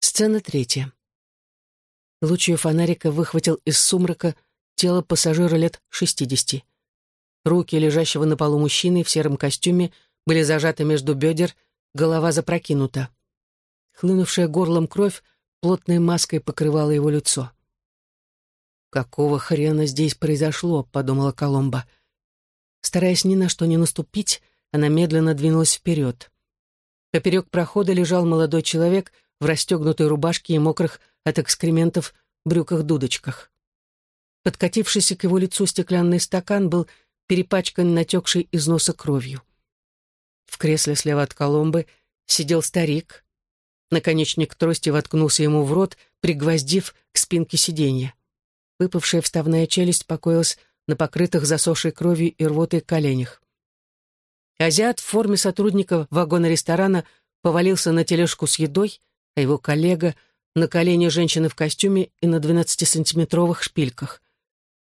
Сцена третья. Луч ее фонарика выхватил из сумрака тело пассажира лет шестидесяти. Руки лежащего на полу мужчины в сером костюме были зажаты между бедер, голова запрокинута. Хлынувшая горлом кровь плотной маской покрывала его лицо. «Какого хрена здесь произошло?» — подумала Коломба. Стараясь ни на что не наступить, она медленно двинулась вперед. Поперек прохода лежал молодой человек в расстегнутой рубашке и мокрых от экскрементов брюках-дудочках. Подкатившийся к его лицу стеклянный стакан был перепачкан натекшей из носа кровью. В кресле слева от Коломбы сидел старик. Наконечник трости воткнулся ему в рот, пригвоздив к спинке сиденья. Выпавшая вставная челюсть покоилась на покрытых засохшей кровью и рвотой коленях. Азиат в форме сотрудника вагона-ресторана повалился на тележку с едой, а его коллега — на колени женщины в костюме и на 12-сантиметровых шпильках.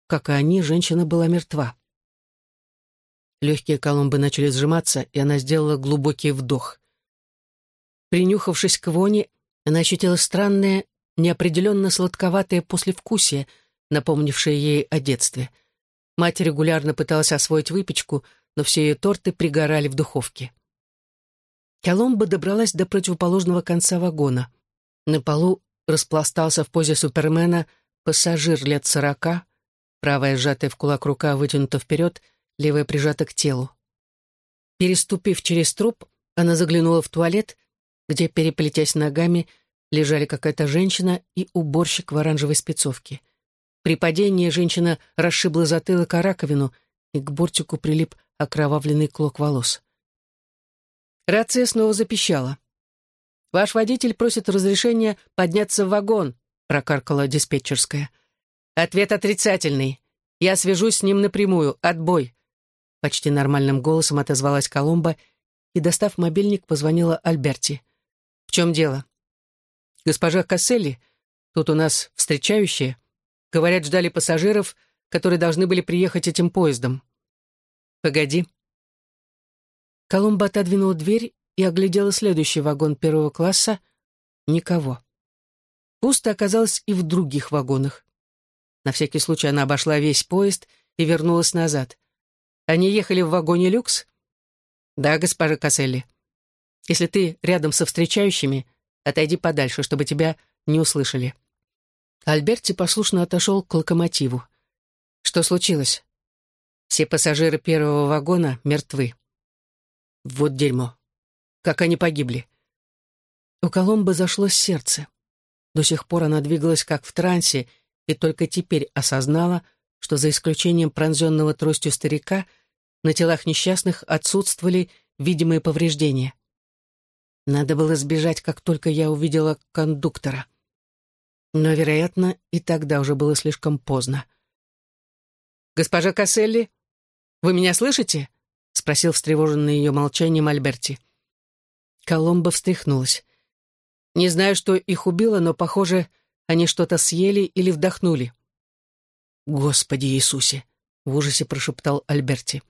Как и они, женщина была мертва. Легкие Колумбы начали сжиматься, и она сделала глубокий вдох. Принюхавшись к воне, она ощутила странное, неопределенно сладковатое послевкусие, напомнившее ей о детстве. Мать регулярно пыталась освоить выпечку, но все ее торты пригорали в духовке. Коломба добралась до противоположного конца вагона. На полу распластался в позе супермена пассажир лет сорока, правая сжатая в кулак рука вытянута вперед, левая прижата к телу. Переступив через труп, она заглянула в туалет, где, переплетясь ногами, лежали какая-то женщина и уборщик в оранжевой спецовке. При падении женщина расшибла затылок о раковину, и к бортику прилип окровавленный клок волос. Рация снова запищала. «Ваш водитель просит разрешения подняться в вагон», — прокаркала диспетчерская. «Ответ отрицательный. Я свяжусь с ним напрямую. Отбой». Почти нормальным голосом отозвалась Коломба и, достав мобильник, позвонила Альберти. «В чем дело?» «Госпожа Касселли, тут у нас встречающие. Говорят, ждали пассажиров, которые должны были приехать этим поездом». «Погоди». Коломба отодвинула дверь и оглядела следующий вагон первого класса. Никого. Пусто оказалось и в других вагонах. На всякий случай она обошла весь поезд и вернулась назад. Они ехали в вагоне люкс? Да, госпожа Касселли. Если ты рядом со встречающими, отойди подальше, чтобы тебя не услышали. Альберти послушно отошел к локомотиву. Что случилось? Все пассажиры первого вагона мертвы. Вот дерьмо. Как они погибли. У Коломбы зашло сердце. До сих пор она двигалась как в трансе и только теперь осознала, что за исключением пронзенного тростью старика на телах несчастных отсутствовали видимые повреждения. Надо было сбежать, как только я увидела кондуктора. Но, вероятно, и тогда уже было слишком поздно. «Госпожа Касселли, вы меня слышите?» — спросил встревоженный ее молчанием Альберти. Коломба встряхнулась. Не знаю, что их убило, но, похоже, они что-то съели или вдохнули. «Господи Иисусе!» — в ужасе прошептал Альберти.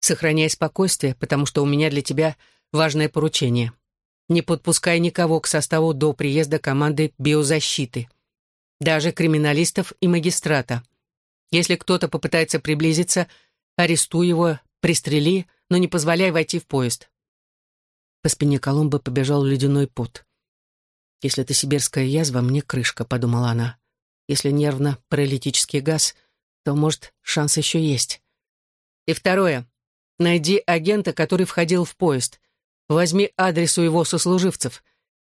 «Сохраняй спокойствие, потому что у меня для тебя важное поручение. Не подпускай никого к составу до приезда команды биозащиты. Даже криминалистов и магистрата. Если кто-то попытается приблизиться, арестуй его, пристрели, но не позволяй войти в поезд. По спине Коломбы побежал ледяной пот. «Если это сибирская язва, мне крышка», — подумала она. «Если нервно-паралитический газ, то, может, шанс еще есть». «И второе. Найди агента, который входил в поезд. Возьми адрес у его сослуживцев.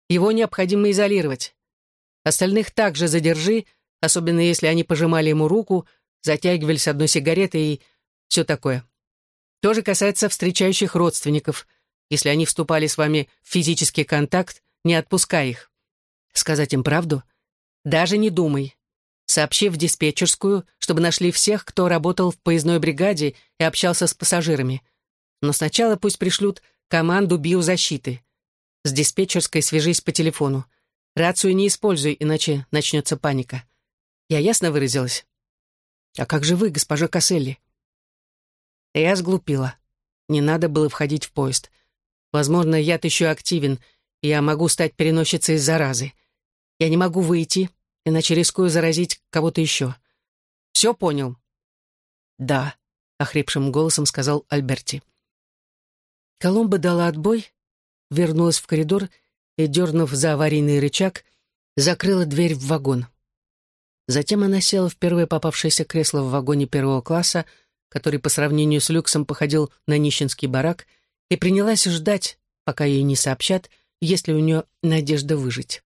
Его необходимо изолировать. Остальных также задержи, особенно если они пожимали ему руку, затягивались одной сигаретой и все такое. То же касается встречающих родственников — если они вступали с вами в физический контакт, не отпускай их. Сказать им правду? Даже не думай. Сообщи в диспетчерскую, чтобы нашли всех, кто работал в поездной бригаде и общался с пассажирами. Но сначала пусть пришлют команду биозащиты. С диспетчерской свяжись по телефону. Рацию не используй, иначе начнется паника. Я ясно выразилась? А как же вы, госпожа Касселли? Я сглупила. Не надо было входить в поезд. Возможно, яд еще активен, я могу стать переносчицей заразы. Я не могу выйти, иначе рискую заразить кого-то еще. Все понял?» «Да», — охрипшим голосом сказал Альберти. Коломба дала отбой, вернулась в коридор и, дернув за аварийный рычаг, закрыла дверь в вагон. Затем она села в первое попавшееся кресло в вагоне первого класса, который по сравнению с люксом походил на нищенский барак, и принялась ждать, пока ей не сообщат, есть ли у нее надежда выжить.